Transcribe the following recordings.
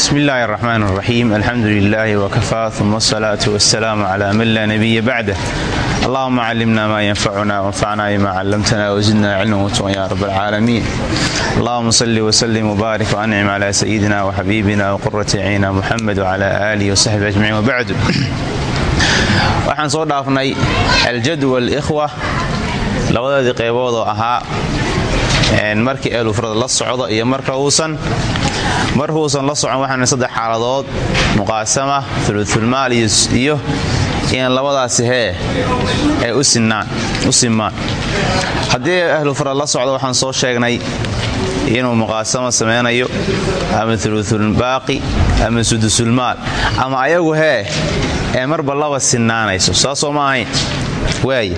bismi illaahi araxmaan raxiim alxamdu lilaahi wakafaa uma asalaatu wasalaamu calaa man laa nabiya bacdah allahuma callimna maa yanfacuna wanfacna bima callamtana wazidna cilman watuqan ya rab alcaalamiin allahuma salli wasalim wbaarik wancim calaa sayidina waxabiibina waqurati ciina muxamed wcala aalihi wasaxbi ajmaciin wabacdu waxaan soo dhaafnay aljadwal ikhwa. Labadeedii qayboodoo ahaa markii eelufrada la socdo iyo marka uusan mar huusan la socon waxaana saddex xaaladood. Muqaasama uluulmaal iyo in labadaasi hee ay u simaan haddii ahlufrad la socdo waxaan soo sheegnay inuu muqaasama samaynayo ama uluulbaaqi ama sudusulmaal ama ayagu hee ee marba laba sinaanayso saasoo ma ahayn. Waay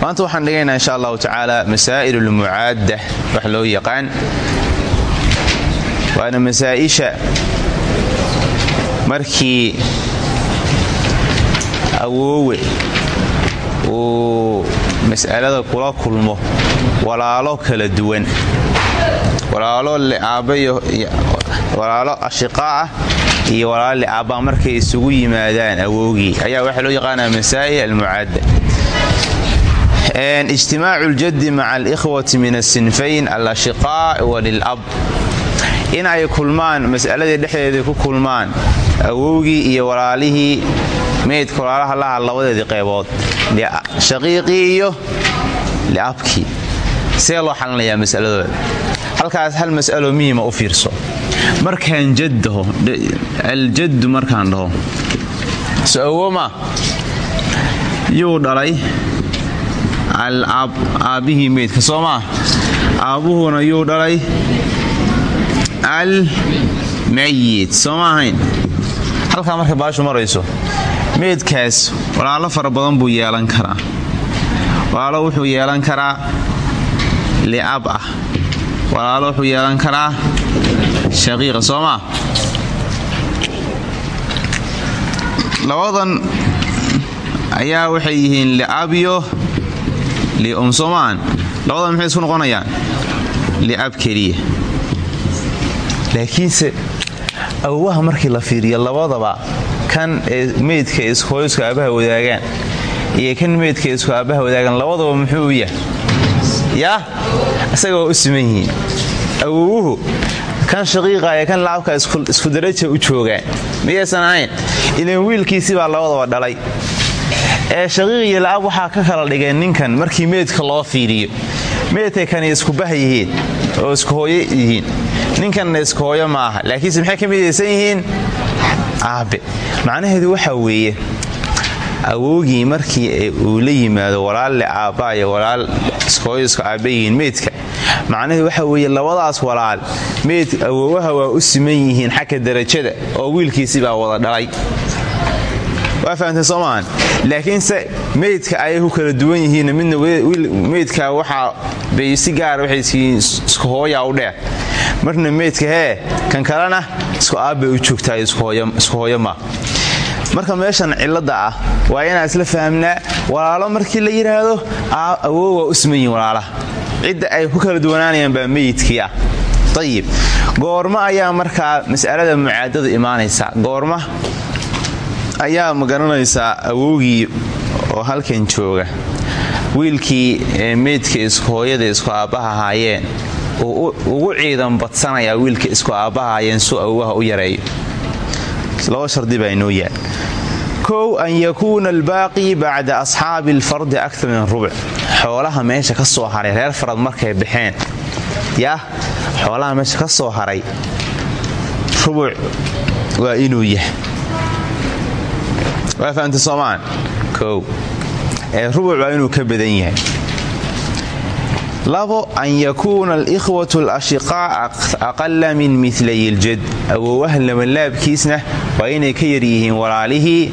maanta waxaan dhigaynaa insha allahu tacaala masaa'il ulmucaadda wax loo yaqaan. Waana masaa'isha markii awoowe uu mas'alada kula kulmo walaalo kala duwan. Walaalo walaalo ashiqaa ah iyo walaalo li'aabbaa markay isugu yimaadaan awoogii ayaa waxaa loo yaqaanaa masaa'il almucaadda ijtimaacu ljaddi maca alikhwati min asinfayn alashiqaa walilab in ay kulmaan mas'aladii dhexdeedii ku kulmaan awowgii iyo walaalihii meydka walaalaha laha labadeedii qaybood. Shaqiiqii iyo liabkii. See loo xalinayaa halkaas hal mas'alo muhima u fiirso. Markaan jaddaho aljaddu markaan dhaho. So awoma dhalay alaab aabbihii meydka soo maa aabbuhuna yuu dhalay al mayit soo ma marka baashu marayso meydkaas walaalo fara badan buu yeelan karaa. Walaalo wuxuu yeelan karaa li'ab ah. Walaalo wuxuu yeelan karaa shaqiiqa soo maa ayaa waxay yihiin li'abyo lium soomaan labadan maxay isku noqonayaan li'ab keliya laakiinse awowaha markii la fiiriyo labadaba kan meydka iskooysku aabbaha wadaagaan iyo kan meydka isku aabbaha wadaagaan labadaba muxuu yahay yaa isagoo u siman yihiin awowuhu kan shaqiiqa ee kan lacabka isku daraja u joogaan miyaysan ahayn ilan wiilkiisii baa labadaba dhalay ee shaqiiq iyo la'ab waxaa ka kala dhigeen ninkan markii meydka loo fiiriyo. Meydka kani iskubaha yihiin oo isku hooyo yihiin. Ninkanna isku hooyo ma aha laakiinse maxay ka midaysan yihiin? Aabe. Macnaheedu waxaa weeye awoogii markii uu la yimaado walaalle aabbaa iyo walaal iskahooyo isku aabba yihiin meydka macnaheedu waxaa weeye labadaas walaal meyd awoowaha waa u siman yihiin xagga darajada oo wiilkiisii baa wada dhalay waa fahamteen soo maahan laakiinse meydka ayay ku kala duwan yihiin midna meydka waxaa bay si gaara waxay iskihiin isku hooyaa u dheer marna meydka hee kan kalena isku aabbay u joogtaa isku hooyo maa marka meeshan cilladda ah waa inaan isla fahamnaa walaalo markii la yidhaahdo awoo waa u siman yihiin walaalaha ay ku kala duwanaanayaan baa meyidkii ah. Ayib goormo ayaa markaa mas'alada mucaadadu imaanaysaa goorma ayaa ma garanaysaa awowgii oo halkan jooga. Wiilkii meydka isku hooyada isku aabbaha ahaayeen ugu ciidan badsanayaa wiilka isku aabbaha ahaayeen suu awowaha u yareeyo. Laba shardi baa inoo yaal. Kow an yakuuna albaaqi bacda asxaabi alfardi aktar min rubuc xoolaha meesha ka soo haray reer farad markay baxeen. Yah xoolaha meesha ka soo haray rubuc waa inuu yahay waa fahamta soomaan ee rubuc waa inuu ka badan yahay. Labo an yakuuna alikhwatu alashiqaa aqala min milay iljad awoowaha labanlaabkiisna waa inay ka yaryihiin walaalihii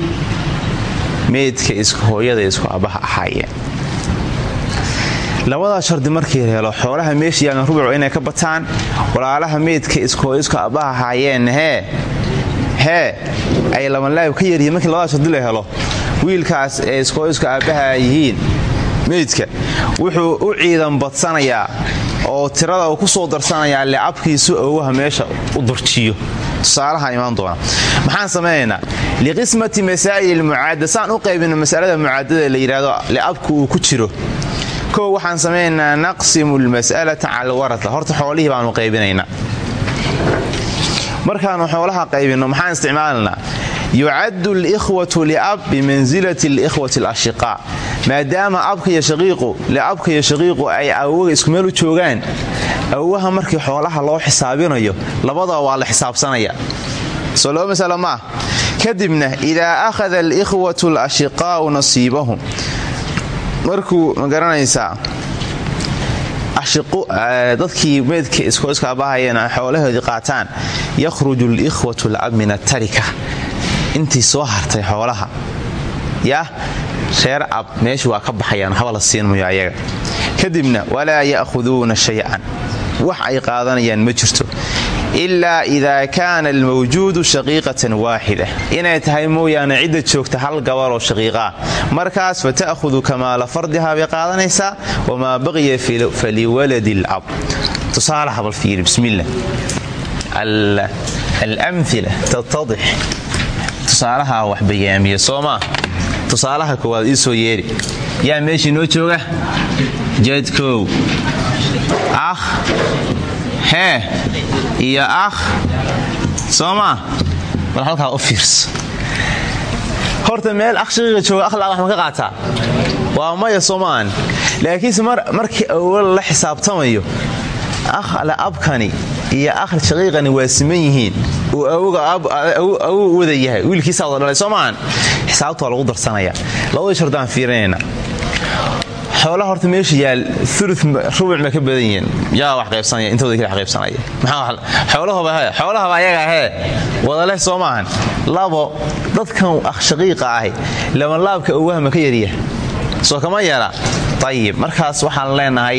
meydka hooyada isku aabbaha ahaayeen labadaa shardi markii helo xoolaha meesha yaagan rubuc inay ka bataan. Walaalaha meydka isku hooya isku aabbaha ahaayeen hee hee ay labanlaab ka yaryihiin markii labadaa shardi la helo. Wiilkaas ee iskooyisku aabbaha yihiin meydka wuxuu u ciidan badsanayaa oo tirada uu ku soo darsanayaa liabkiisu awowaha meesha u durjiyo. Tusaalaha imaan doona. Maxaan samaynaynaa liqismati masaa'il ilmucaada saan u qaybino masalada mucaadada la yidhaahdo liabku uu ku jiro. Kow waxaan samaynaynaa naqsimu lmas'alata cala alwarata horta xoolihii baanu qaybinaynaa markaanu xoolaha qaybinno maxaan isticmaalanaa yucaddu alikhwatu liab bimansilati alikhwati alashiqaa maadaama abka iyo shaqiiqu liabka iyo shaqiiqu ay awoga isku meel u joogaan awowaha markii xoolaha loo xisaabinayo labadaba waa la xisaabsanaya. Soo laba masala maah kadibna idaa akhada alikhwatu alashiqaa'u markuu ma dadkii meydka iskoiskaabahayeen xoolahoodii qaataan yakhruju alikhwatu lab min atarika intii soo hartay xoolaha yah reer ab meesha waa ka baxayaan waxba la siin mayo ayaga kadibna walaa ya'khuduuna shay-an wax ay qaadanayaan ma jirto. Ilaa idaa kaana almawjuudu shaqiiqatan waaxida inay tahay mooyaane cidda joogta hal gabaloo shaqiiqaah markaas fa ta'hudu kamaala fardihaa bay qaadanaysaa wamaa baqiya faliwaladi alab tusaalaha bal fiiri bismillah. Alamila tattadix. Tusaalaha wax bayaamiya soo maa tusaalaha koowaad ii soo yeeri. Yaa meeshii noo jooga? Jadkow akh hee iyo akh soo maa bal halkaa u horta meel akh shaqiiqa jooga wax ma ka qaataa waa maya soomaan laakiinse markii awal la xisaabtamayo akhla abkani iyo akhl shaqiiqani waa siman yihiin. Uu awow wada yahay. Wiilkiisaa wada dhalay soo xisaabta lagu darsanaya. Labadii shardaan fiirinayna xoolaha horta meesha yaal ulu rubuc ma ka badan yihiin. Yaa wax qaybsanaya intooda kale wax qaybsanaya xoolahaba ayaga hee wadaleh soo maahan. Labo dadkan shaqiiqa ahi labanlaabka owahma ka yarya soo kama yara ayib markaas waxaan leenahay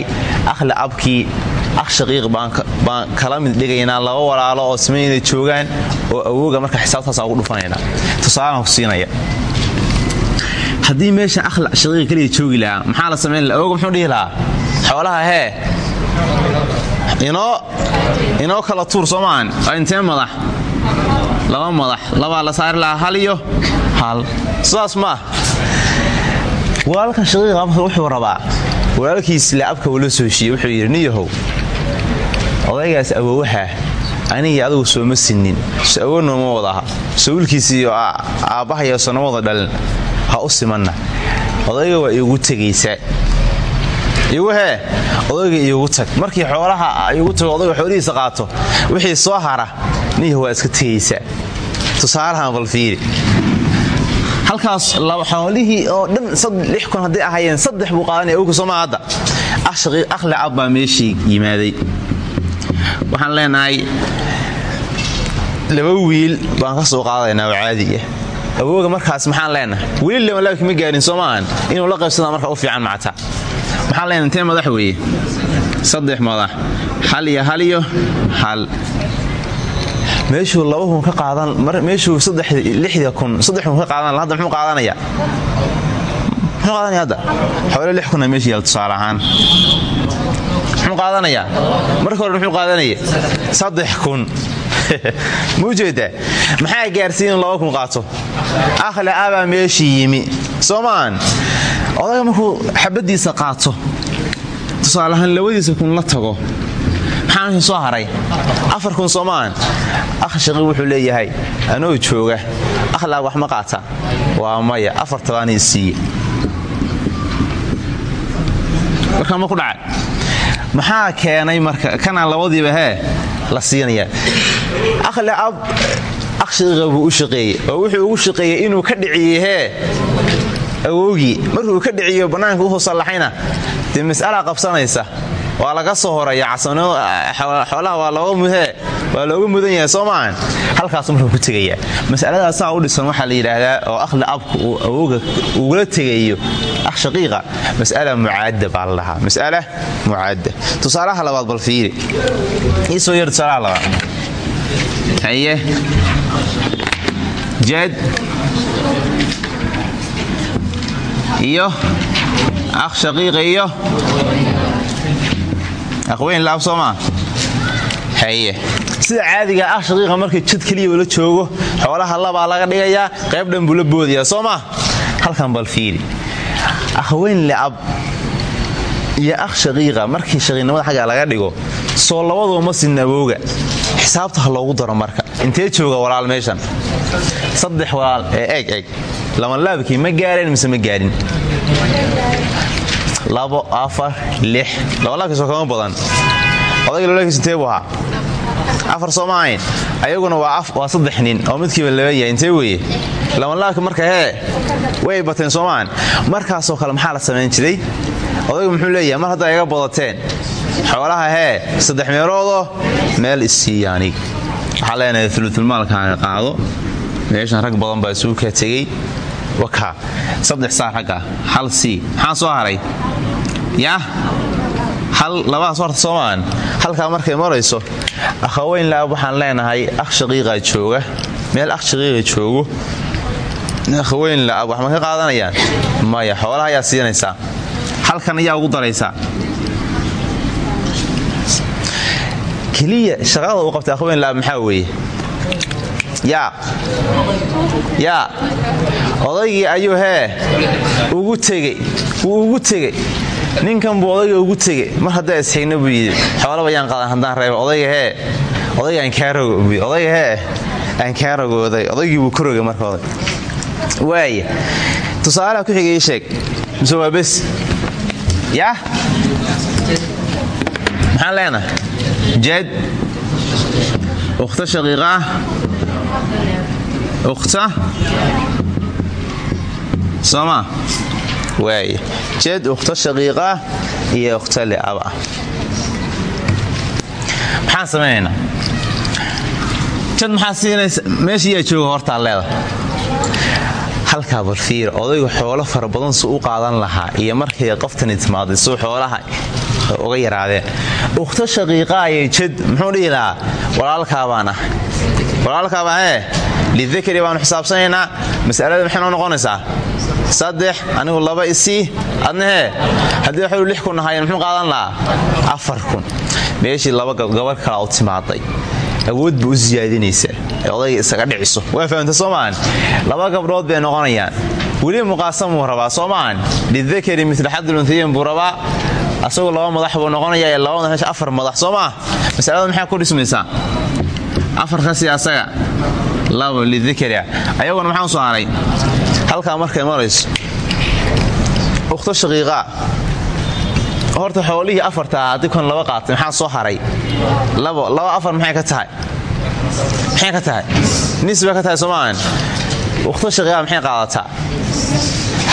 akhla abkii akh shaqiiq baan kala mid dhigaynaa laba walaalo oo simayna joogaan oo awooga marka xisaabtaasa ugu dhufanayna tusaalaan ku siinaya haddii meesha shaqiiqa kaliya joogi lahaa maxaa la samayn laha awooga muxuu dhihi lahaa? Xoolaha hee inoo kala tuur soo maahan waa madax? Laba madax. Labaa la saari lahaa hal iyo hal. Sidaas maah walaalkan shaqiiqa marka wuxuu rabaa walaalkiis laabka uu la soo heshiiyey wuxuu yidhi niyahow odaygaas awowaha anigii adugu sooma sinnin. Awo nooma wada aha sawilkiisiiyo aabbahayo soona wada dhalin ha u simanna. Odayga waa iigu tegaysaa igu hee odayga iigu tag. Markii xoolaha igu tago odayga xoolihiisa qaato wixii soo hara niyaho waa iska tegaysaa tusaalahan balfiiri halkaas xoolihii oo dhan kun hadday ahayeen saddex buu qaadanaya awka sooma hadda. Akhli ab baa meeshii yimaaday. Waxaan leenahay laba wiil baan ka soo qaadanaynaa oo caadiya awooga markaas maxaan leenahay? Weli labanlaabki ma gaarin soo inuu la qaybsada marka u fiican macta maxaan leenahay intee madax weeye? Saddex madax. Hal iyo hal iyo hal. Meeshuu laba kun ka qaadan meeshuu lixda kun saddex kun ka qaadan hadda muxuu qaadanaya? Muxuu qaadanaya hadda? Xoole lix kuna meesha yaal tusaale ahaan. Muxuu qaadanayaa hore muxuu qaadanaya saddex kun ma u jeedaa maxaa gaarsiiya inu laba kun qaato? Akhla abaa meeshii yimi. Soo maahan odaga markuu xabadiisa qaato tusaale ahaan labadiisa kun la tago maxaa soo haray? Afar kun soo maahan akh shaqi wuxuu leeyahay anoo jooga. Akhlaaq wax ma qaata. Waa maya afar tabaanii siiye marka ma ku dhacay maxaa keenay marka? Kanaa labadiiba hee la siinaya akhli ab akh shaqiiqa buu u shaqeeyey? Wuxuu ugu shaqeeyey inuu ka dhiciyey hee markuu ka dhiciyo bannaanka u hosallaxayna dee mas'alaa qabsanaysa. Waa laga soo horaya xoolaha waa looga mudan yahay soo halkaas markuu ku tegayaa. Masaladaasaa u dhisan waxaa la yidhaahdaa oo akhli abka uu awowga ugula tegayo. Akh shaqiiqa. Mas'ala mucaadda baa mas'ala mucaadda. Tusaalaha labaad bal fiiri. Ii soo yar haye jad iyo akh shaqiiqa iyo akhweyn laab soo maa sida caadiga ah shaqiiqa markii jid keliya la joogo xoolaha labaa laga dhigayaa qayb dhan buu la boodayaa soo maa halkan bal fiiri akhweyn liab iyo akh shaqiiqa markii shaqiiqnimada xagga laga dhigo soo labaduba ma sinna awowga xisaabta ha loogu daro marka. Intee jooga walaal meeshan? Saddex walaal. Ee eeg eeg. Labanlaabkii ma gaareen mise ma gaarin labo afar lix. Labanlaabkiisoo kama badan. Odayga lolkiis intee buu afar soo ma ahayn. Ayaguna waa saddex nin oo midkiiba laba yahay intee weeye? Labanlaabka marka hee way bateen soomaan markaasoo kale maxaa la samayn jiray? Odaygu muxuu leeyahay mar haddaa iga badateen xoolaha hee saddex meeloodoo meel issiiyaanig waxaa leenahay uluulmaalkaaga qaado. Meeshan rag badan baa isugu kaa tegey. Waka saddex saa ragga hal sii. Maxaa soo haray? Yah hal labadaas horta soomaan halkaa markay marayso akhaweyn laab waxaan leenahay akh shaqiiqaa jooga. Meel akh shaqiiqa joogo akhaweyn laab wax ma ka qaadanayaan maya xoolaha ayaa siinaysaa. Halkan ayaa ugu daraysaa keliya shaqada uu qabtay akhweyn laab maxaa weeye? Yaa. Yaa. Odaygii ayuu hee ugu tegey ugu tegey. Ninkan buu ugu tegey. Mar haddaa isxigna buu yidhi xoolaba yaan qadan haddaan reebo. Odayga hee odayga aankaarogo buu odayga hee aankaarogooday odaygii buu ka rogay marka oday. Ku xigay sheeg. Mise waa bes. Yah maxaan leenahay jad ukhta shaqiiqah ukhta. Sooma waaya jed ukhta shaqiiqah iyo ukhta liaba. Maxaan samaynaynaa jad maxaa siinaysa meeshiyaa jooga hortaa odaygu xoolo fara badan qaadan lahaa iyo markay qoftani timaaday suu xoolaha uga yaraadeen ukhto shaqiiqaa iyo jad muxuu dhihi lahaa walaalkaabaan ah walaalkaabaa ee lidakari baanu xisaabsanaynaa. Masalada maxay noo noqonaysaa? Saddex anigu laba isii adna hee haddii waxuu lix kun ahaayeen muxuu qaadan lahaa? Afar kun. Meeshii laba gabar kalaa u timaaday. Awood ba u siyaadinaysaa isaga dhiciso. Waa fahamta soo laba gabdhood bay noqonayaan. Weli muqaasamuu rabaa soo maahan lidakari mila xaduluntayin buu rabaa asagu laba madax buu noqonaya ee labada meesha afar madax soo maa masalada maxaa ku dhismaysaa? Afar kasi asaga labo lidakari ayaguna maxaa soo haray? Halkaa markay marayso. Ukhto shaqiiqaa horta xoolihii afartaa haddii kon laba qaatay maxaa soo haray? Labo laba afar maxay ka tahay? Maxay ka tahay? Nis bay ka tahay soomaahan ukhto shaqiiqa maxay qaadataa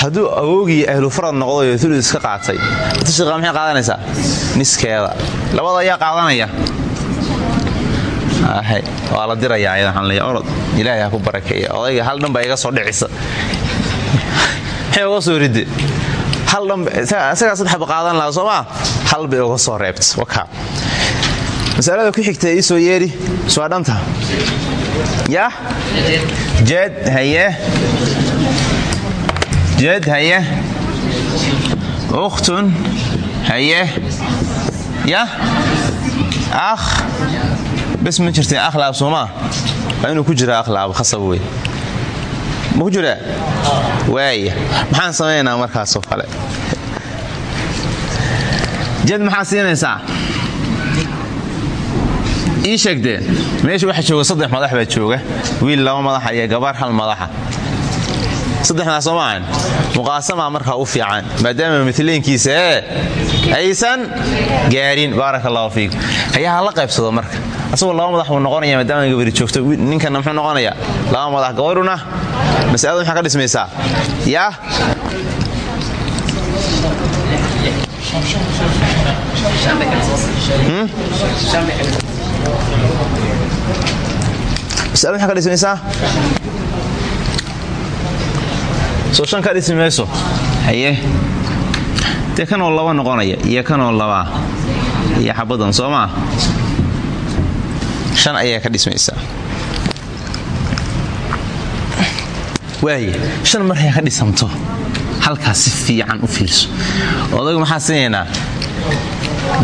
hadduu awowgii ahlufarad noqdayo ulu iska qaatay maxay qaadanaysaa? Niskeeda. Labada ayaa qaadanaya. Waa la dirayaa ayada waxaan leeya orod ilaahay ha ku barakeeya odayga hal dhan baa iga soo dhicisa. Maxay soo ride hal dhansagaa saddex ba qaadan lahaa soomaa hal bay uga soo reebta waka. Masalada ku xigta ii soo yeedhi soo dhanta yah jeed haye jeed haye ukhtun haye yah akh bes ma jirta akhlaab soomaa waa inuu ku jira akhlaab khasab wey ma ku jiraa waaya maxaan samaynaynaa markaasoo kale jed maxaa siinaysaa ii sheegdee meesha waxa jooga saddex madax baa jooga wiil laba madaxa iyo gabar hal madaxa saddexdaas soo maahan muqaasamaa u fiican maadaama mileenkiisa ee aysan gaarin baaraka allahu fiikum la qaybsado marka. Asagoo laba madax buu noqonaya maadaama gabari joogto ninkana muxuu noqonayaa laba madax gabaruna masalada maxaa ka dhismaysaa. Yaa masalada maxaa ka dhismaysaa soo shan ka dhisi mayso haye. Dee kanoo laba noqonaya iyo kanoo labaa iyo xabadan soo shan ayaa ka dhismaysaa waaya shan markay ka dhisanto. Halkaas si fiican u fiirso. Odaygu maxaa siinaynaa?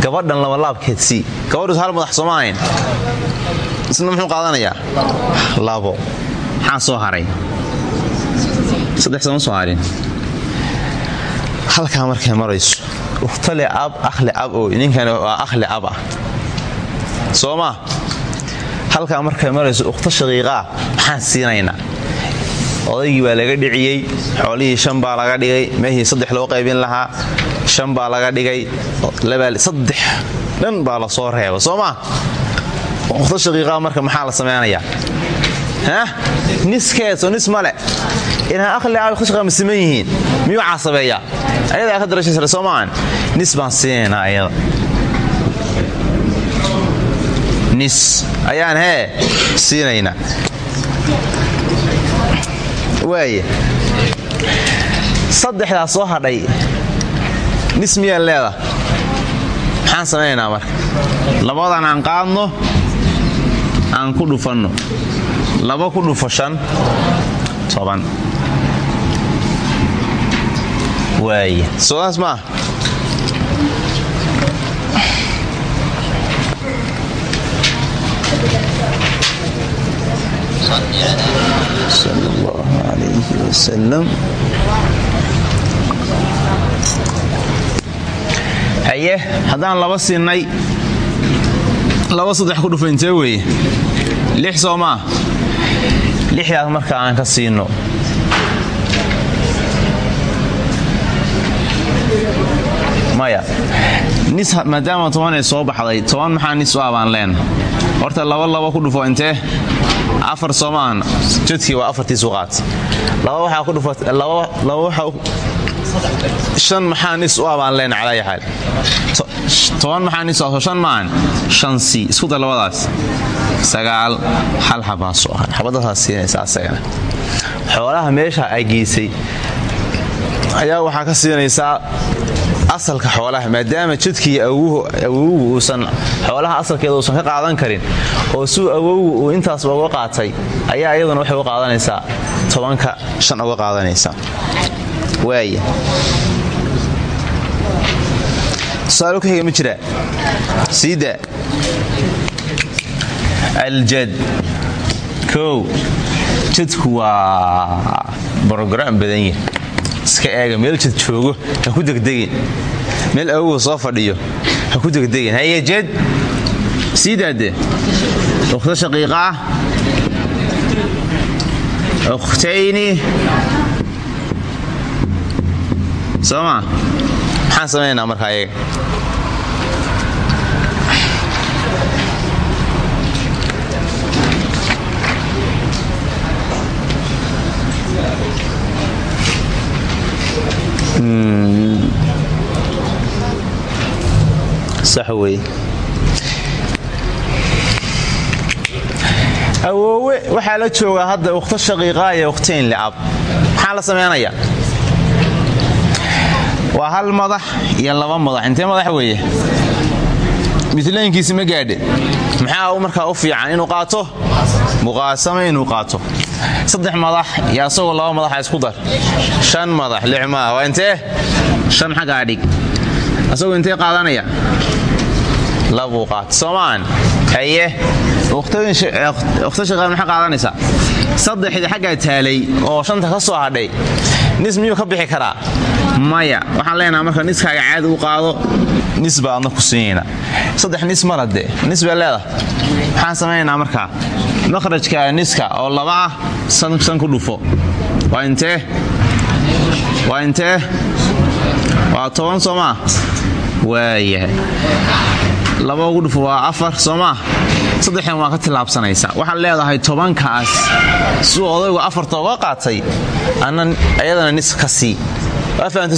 Gabadhan labalaabkeed sii gabadhus hal madax sooma isna muxuu qaadanayaa? Labo. Maxaa soo haray halkaa markay marayso ukhtali ab akhli ab oo ninkani waa akhli ab ah. Soo markay marayso ukhto shaqiiqaa maxaan siinaynaa? Odaygii baa laga dhiciyey xoolihii shan baa laga dhigay meehii saddex loo qaybin lahaa shan baa laga dhigay saddex dhan baa la soo reeba soo maa ukhto marka maxaa la samaynayaa niskeeso nis male inaa aqli a ukhto shaqiiqa ma siman yihiin miyuu caasabeeyaa ayadaa ka darashay sare soo maahan nis baan ayada. Nis ayaan hee siinaynaa waaya saddexdaa soo hadhay nis miyaan leeda maxaan samaynaynaa marka? Labadan aan qaadno aan ku dhufanno. Laba ku dhufo shan toban waaya soodaas maaha haye haddaan laba siinay laba saddex ku dhufa intee weeye lix soo maa lixdaas marka aan ka siino maya nis maadaama tobanay soo baxday toban maxaa nis u abaan leen? Horta laba laba ku dhufo intee? Afar soo maahan jadkii waa afartiisu qaat laba waxaa ku dhufa laba waxa shan maxaa nis u leen calaa xaal? Toban maxaa nis shan maahan shan si isku labadaas. Sagaal hal xabaa soo har xabadaasaa siinaysa xoolaha meesha ay geysay ayaa waxaa ka siinaysaa asalka xoolaha maadaama jadkii awowgu uusan xoolaha asalkeeda uusan ka qaadan karin oo suu awowgu uu uga qaatay ayaa iyaduna waxay uga qaadanaysaa tobanka shan uga qaadanaysaa waaya xiga ma jira. Siida aljad kow. Jadku waa brograam badan yahay iska eega meel jad joogo ha ku degdegin meel awowga soo fadhiyo ha ku degdegin haye jad sii daade. Ukhto shaqiiqa ah. Ukhtayni soo maa maxaan samaynaynaa marka ayaga awoowe waxaa la joogaa hadda ukhto shaqiiqaa iyo ukhtayn licab maxaa la samaynayaa waa hal madax iyo laba madax. Intee madax weeye? Milaynkiisi ma gaadhe. Maxaa markaa u fiican? Inuu qaato? Muqaasama inuu qaato saddex madax iyo asagoo laba madaxa isku dar. Shan madax lix madax. Waa intee? Shan xaggaa dhig. Asagoo intee qaadanaya? Labuu qaata soomaan haye. Ukhto shaqaal maxaa qaadanaysaa saddexdii xaggaa taalay oo shanta ka soo hadhay. Nis miyuu ka bixi karaa? Maya. Waxaan leenaha marka niskaaga caadi u qaado nis baa ku siinayna saddex nis mala dee nis baa leedahay. Maxaan samaynaynaa markaa makhrajka niska oo laba ah san ku dhufo. Waa intee waa intee waa toban soo maa laba ugu dhufo waa afar soo maa waa ka tillaabsanaysaa waxaad leedahay tobankaas. Siduu odaygu afarta uga qaatay. Ayadana nis ka sii. Waa fahamtay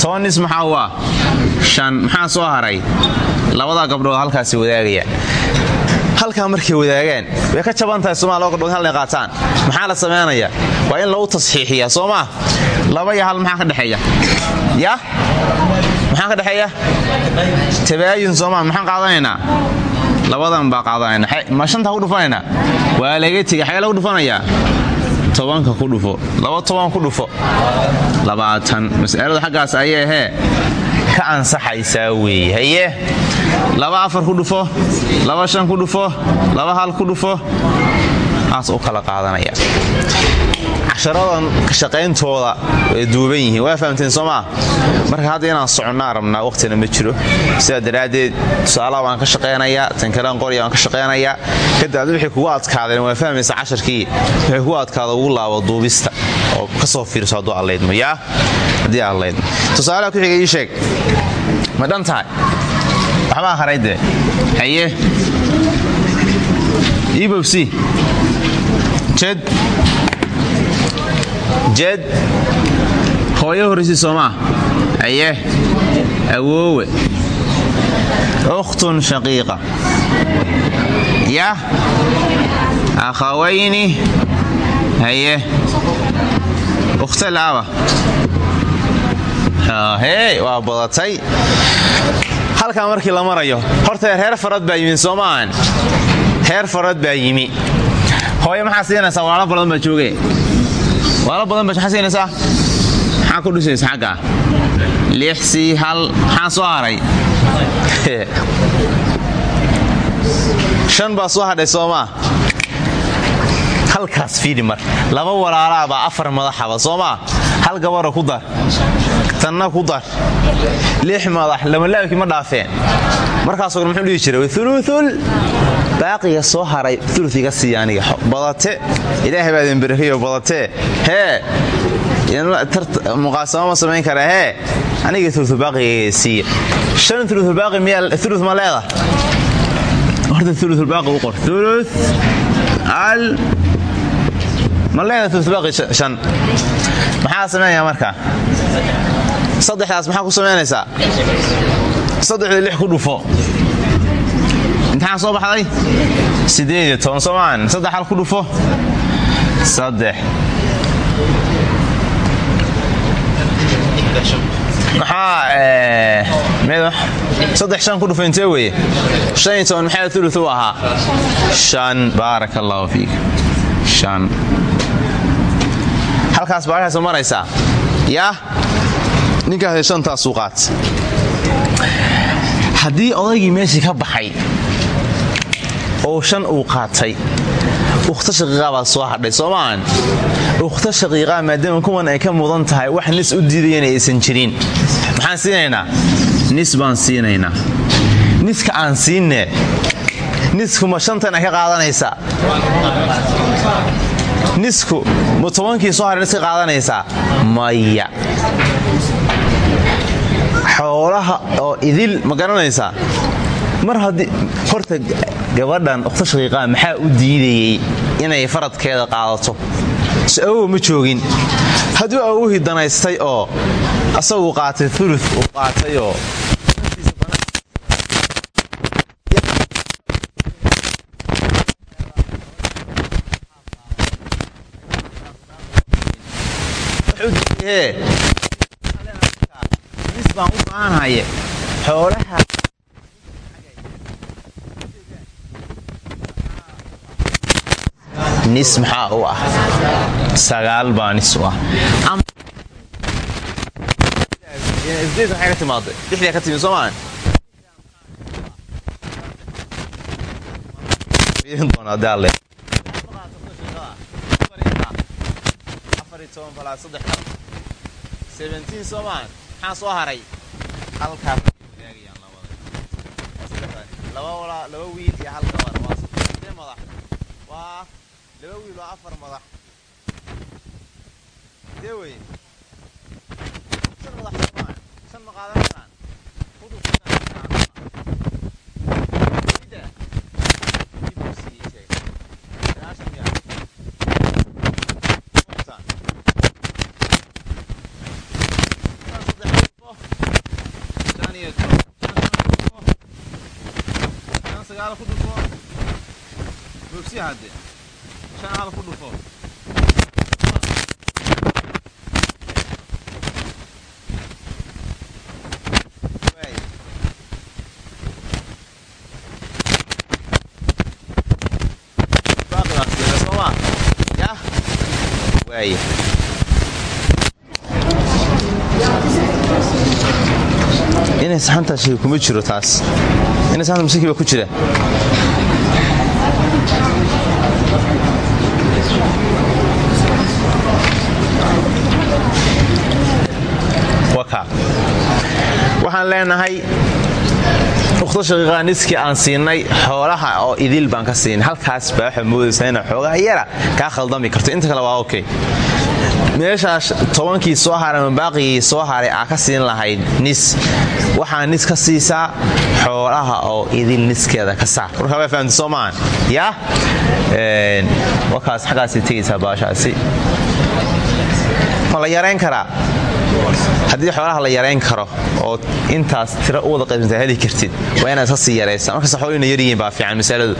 toban nis maxaa waa shan. Maxaa soo haray? Labadaa gabdhood halkaasi wadaagaya halkaa markay wadaagaan way ka jaban tahay somaa laba gabdhood halnay qaataan. Maxaa la samaynayaa waa in lagu tasxiixiyaa soo maa laba iyo maxaa ka dhexeeya? Ya? Maxaa ka dhexeeya? Tabaayun soomaa maxaan qaadanaynaa? Labadan baa qaadanayna ma shanta ku dhufanaynaa? Waa laga tegay xagee lagu dhufanayaa? Tobanka ku dhufo. Laba toban ku dhufo. Labaatan. Mas'aladu xaggaas ayay hee ka ansaxaysaa weeye haye? Laba afar ku dhufo laba shan ku dhufo laba hal ku dhufo. Aas u kala qaadanaya. Casharadan ka shaqayntooda way duuban yihiin. Waa fahamteen soo marka hadda inaan soconnaa rabnaa waqtina ma jiro. Sidaa daraaddeed tusaalaha waan ka shaqaynayaa tankalaan qorya waan ka shaqaynayaa kadib waxay kugu adkaadeen waa fahmaysa casharkii. Waxay kugu adkaada ugu laabo duubista oo ka soo fiirso hadduu allaydmo yaa? Haddii allaydmo tusaalaha ku-xiga ii sheeg. Ma dhan tahay? Waxbaa haray dee? Haye? Ibowsi jed? Jed? Hooyo horraysi soomaa aye awoowe. Ukhtun shaqiiqa. Yah akhawayni haye ukhtalaaba hee waa badatay halkaa markii la marayo horta reer farad baa yimi soo maahan. Reer farad baa yimi. Hooye maxaa siinaysaa? Walaalo badan baa jooge. Walaalo badan baa maxaa maxaa ku dhisaysa xaggaa lixsii hal maxaa soo haray? Shan baa soo hadhay soomaa halkaas fiidi mar laba walaalaabaa afar madaxaba soomaa hal gabara ku dar tanna ku dar. Lix madax lamalaabkii ma dhaafeen. Markaasoo muxuu dhihi jiray uluul baaqiga soo haray ulu iga siiya badate ilaahay baa idin barakeeyo badatee hee muqaasamo ma samayn kara hee aniga ulubaaqigayga siiya shan ulubaaqi miyaa ulu ma leeda horta ulubaaqi u qor. Ulu al ma leeda ulubaaqi shan. Maxaa sameynaya marka? Saddexdaas maxaa ku samaynaysaa saddexda lix ku dhufo. Imtixaan soo baxday? Siddeed iyo toban soomaan saddex hal ku dhufo? Saddex. Maxaa saddex shan ku dhufo intee weeye? Shan iyo toban maxaa ulu u ahaa shan. Baaraka fiik. Shan halkaas baarkaasa maraysaa yaa ninkaas shantaasuu qaat haddii odaygii meeshii ka baxay oo shan uu qaatay ukhta shaqiiqaa baa soo hadhay soo ukhta shaqiiqaa maadaama kuwan ay ka mudan tahay wax nis u diidayana aysan jirin. Maxaan siinaynaa? Nis baan niska aan siinne niskuma shantana ka qaadanaysaa nisku ma tobankii soo hadhay nis ka qaadanaysaa maya. Xoolaha oo idil ma garanaysaa mar haddii horta gabadhan ukhta shaqiiqaa maxaa u diidayey inay faradkeeda qaadato? Se ma joogin. Hadduu awowhii danaystay oo asagu qaatay ulu uu qaatayoo nis baan u baanahaye xoolaha nis maxaa u ah sagaal baa nis u ah maxay timi soo maahan soo maahan maxaa soo haray halkaas laba wiil iyo hal gabar. Waa sidee madax. Waa laba wiil waa afar madax. Dee wey shan madax soomaa shan ma qaadan karaan sagaal ku dhufo. Boogsi hadde. Shan hal ku dhufo. Soma ya waay inay saxantaa kuma jiro taas masaki baa ku jira waxaan leenahay ukhto shaqiiqaa niskii aan siinay xoolaha oo idil baan ka siinay halkaas baa waxaa moodaysaa ina xoogaa yara. Kaa khaldami karto. Inta kale waa okay meeshaas tobankii soo haray ama soo haray aa ka siin lahayd nis. Waxaa nis ka siisaa xoolaha oo idil niskeeda ka saar. Warkaa waa fahamta soo maahan yaa wakaas xaggaasay tegaysaa baashaasi. Ma la yarayn haddii xoolaha la yarayn karo oo intaas tira u wada qaybsanta heli kartid waa inaad iska sii yaraysa markasta xoolina yaryihiin baa fiican masaladu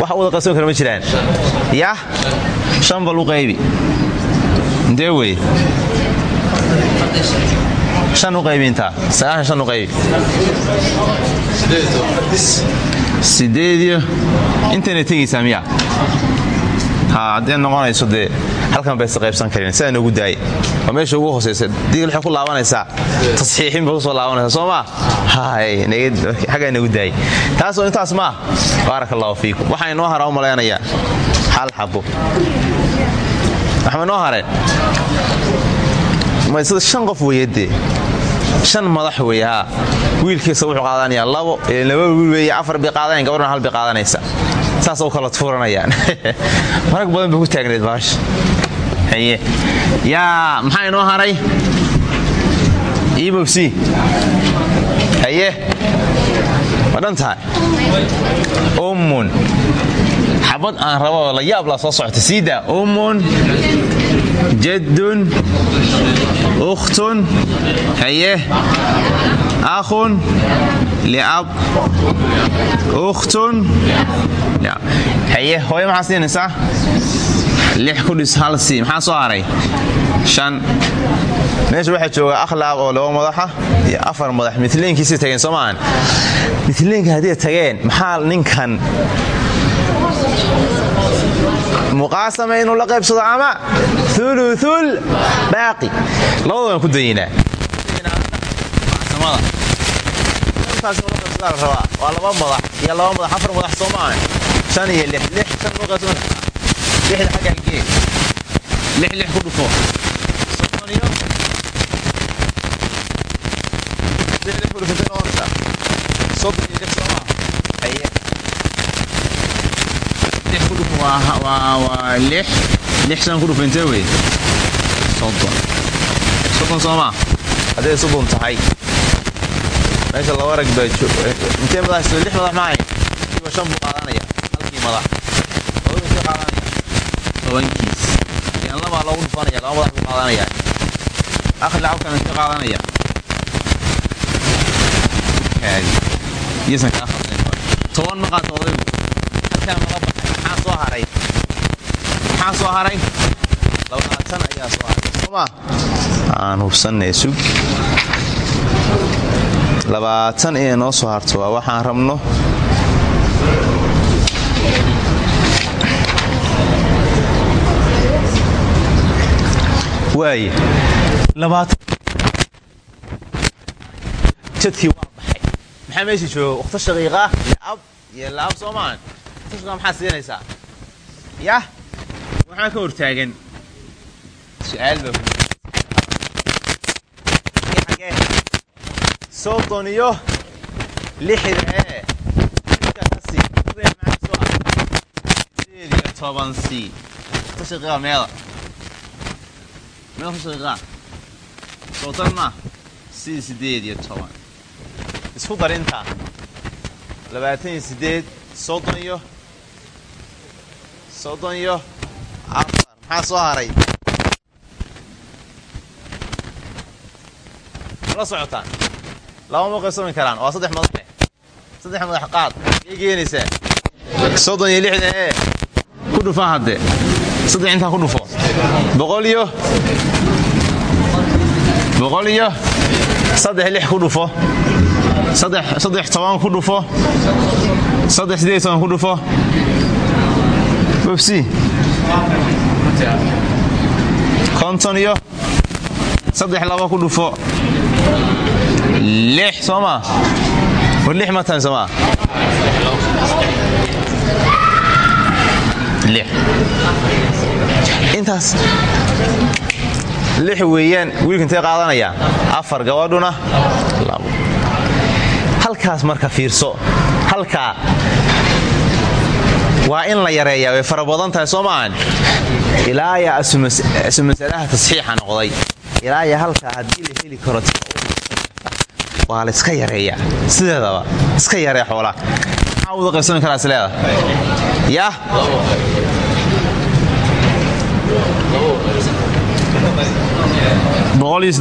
wax u wada qaybsan kara ma jiraan? Yah shan bal u qaybi intee wey shan u qaybi intaa sagaashan shan u qaybi sideediyo. Intayna tegaysaa miya? Haddee noqonayso dee halkan bayse qaybsan karin sidaa noogu daaya waa meesha ugu hoosaysa dii waxay ku laabanaysaa. Tasxiixin bay ku soo laabanaysaa. Soo maa xaggaa noogu daaya taasoo intaas maa baaraka allahu fiikum waxaa inoo hara u malaynayaa hal xabo waxma inoo hare. Shan qof weeyadee? Shan madax weeye haa. Wiilkiisa wuxuu qaadanayaa labo laba wiil weeye afar bay qaadanayan gabadhna hal bay qaadanaysa saas u kala tuuranayaan. Marag badan bay ku taagnayd baasha yaa maxaa inoo haray? Ibobsi haye. Ma dhan tahay? Ummun xabad aan rabo oo la soo socota. Siidaa ummun jaddun ukhtun haye akhun liab ukhtun haye hooyo maxaa siinaysaa? Lix ku dhis hal sii maxaa soo haray? Shan. Meesha waxaa jooga akhlaaq oo laba madaxa iyo afar madax. Miliinkiisii tageen soo maahan miliinka hadday tageen maxaa ninkan muqaasama inuu la qaybsado ama uluul baaqi labada waan ku daynaa waa laba madax iyo laba madax afar madax soo maahan shan iyo lix lix shan loo qaybsan lixda xagga gee lix lix ku dhufo soddon iyo lix lix ku dhufo intay noqonaysaa soddon iyo lix soo maaha haye lix ku dhufo waa lix. Lix shan ku dhufo intee wey soddon soddon soo maa hadday soddon tahay. Meesha laba rag baa intee madax lix madax maahay. Kiiba shan buu qaadanaya halkii madax. Labadu intee qaadanaya tobankiis yan labaa loogu dhufanaya laba madax buu qaadanaya akhli cabkan intee qaadanaya kaadi iyasan kaa khaldeen toban ma qaato odaygu halkaa mala haray. Maxaa soo haray? Labaatan ayaa soo haray. Soo maa aan hubsanay sug labaatan inay noo soo harto. Waa waxaan rabno. Waaye. Jadkii waa baxay maxaa meesha jooga wakhto shaqiiqa liab iyo laab soo maahan wakhto shaqiiqa maxaa siinaysaa yah waxaa ka hortaagan soddon iyo lixda ee sideed iyo toban c. Shaqiiqa meeda wakhto shaqiiqa soddon ma si sideed iyo toban. Isku dar intaa labaatan iyo sideed soddon iyo soddon iyo afar. Maxaa soo haray? Mala socotaan. Laba ma qaybsami karaan. Waa saddex madaxe saddex madax qaad. Miyay keenaysaa soddon iyo lixdan ee ku dhufa hadde. Saddex intaa ku dhufo. Boqol iyo boqol iyo saddex lix ku dhufo. Saddex toban ku dhufo. Saddex sideed toban ku dhufo konton iyo saddex laba ku dhufo. Lix. Soo maa war lix ma tahay soo maa lix. Intaas. Lix weeyaan wiilka intee qaadanayaa afar gabadhuna. Halkaas marka fiirso. Halkaa waa in la yareeyaa way fara badan tahay asu masalaha tasxiixa noqday. Ilaaya halkaa haddii la heli karo waa la iska yareeyaa. Sideedaba iska yaree xoolaa. Maxaa wada qaybsami karaa isleeda yah boqoliyo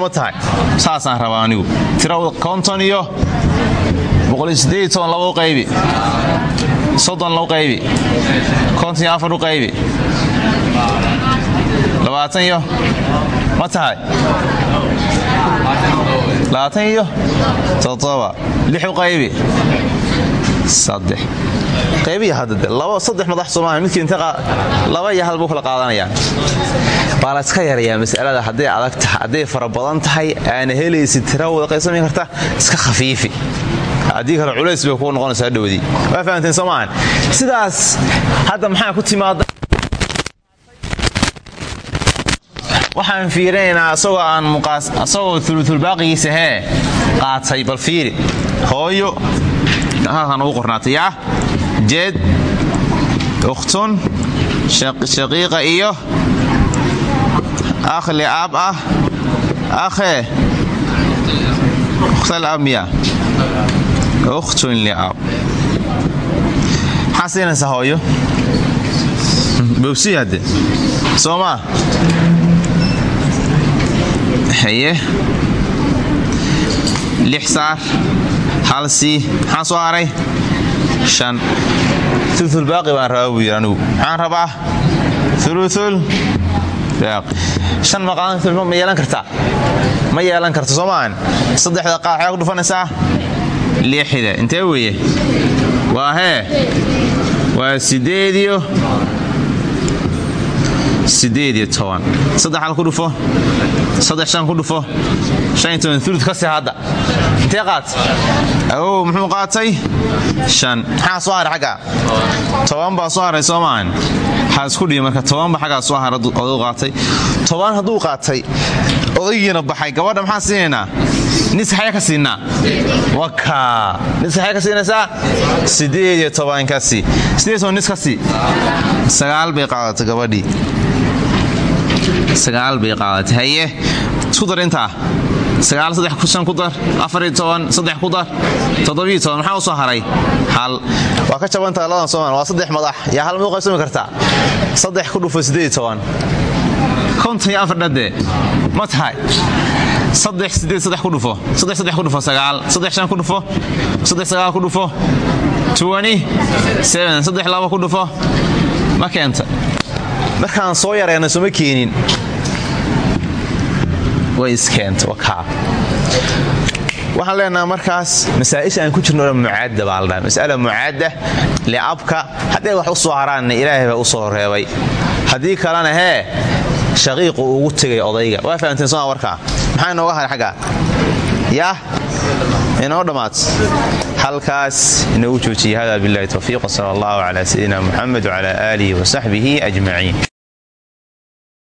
ma tahay saasaan rabaa anigu tira konton iyo labo qaybi soddon labo qaybi konton afar u qaybi labaatan iyo ma tahay labaatan iyo todoba lix u qaybi saddex. Qaybiya hadda de laba saddex madax soomaaliya. Midkii inta laba iyo hal buu kala qaadanayaan baa la iska yarayaa masalada. Hadday adag tahay hadday fara badan tahay aana helaysid tira wada qaybsami karta iska khafiifi. Haddii kale culays bay kuu noqonaysaa dhowdii waa fahamteen soo sidaas hadda maxaa ku timaada waxaan fiirinaynaa asagoo aan asagoo ulutulbaaqigiisa hee qaatay bal fiiri. Hooyo halkan ugu qornaatay jeed ukhtun shaqiiqa iyo akh liab ah? Akhee ukhtal ab miya? Ukhtun liab maxaa siinaysaa hooyo. Bowsi hadde soo haye. Lix hal sii maxaa soo haray shan. Ululbaaqi baan rabaa buu yidhi anigu maxaan rabaa? Uluul shan maqaan ma yeelan kartaa? Ma yeelan karta soo maahan saddexda qaar waxaa ku dhufanaysaa? Lixda intee weeye? Waa hee? Waa sideediyo sideed iyo toban. Saddex ku dhufo? Saddex shan ku dhufo muxuu qaatay maxaa soo haray toban baa soo haray soo maahan waxaa isku dhihi marka tobanba xaggaa soo haray oduu qaatay toban hadduu qaatay odaygiina baxay gabadha maxaan siinaynaa nis xaya ka siinaa waka niska xaya ka siinaysaa sideed iyo toban ka sii sideed toban nis ka sii sagaal bay qaadatay gabadhii sagaal bay qaadatay haye isku dar sagaal saddex shan ku dar afariyo toban saddex ku dar toddobiyo toban maxaa u soo haray? Hal. Waa ka jabantaha labadan soomaal waa saddex madax. Yaa hal mid u qaybsami kartaa? Saddex ku dhufo siddeed toban. Konton iyo afar dhadee ma tahay. Saddex sideed saddex ku dhufo. Saddex saddex ku dhufo sagaal. Saddex shan ku dhufo. Saddex sagaal ku dhufo. Twenty seven. Saddex laba ku dhufo. Ma keenta. Markaan soo yareena sooma keenin way iskeenta wakaa waxaan leenaha markaas masaa'isha aan ku jirno mucaadda baa la dhaha mas'ala mucaadda liabka hadday wax u soo haraanna ilaahay baa u soo reebay. Haddii kalena hee shaqiiqu ugu tegay odayga. Waa fahamteen soma warkaa maxaa inooga haray xagga? Yaah inoo dhammaat halkaas inoogu joojiyay hada billahi towfiiq wsala allahu cala sayidina muxamed wcala aalihi wasaxbihi ajmaciin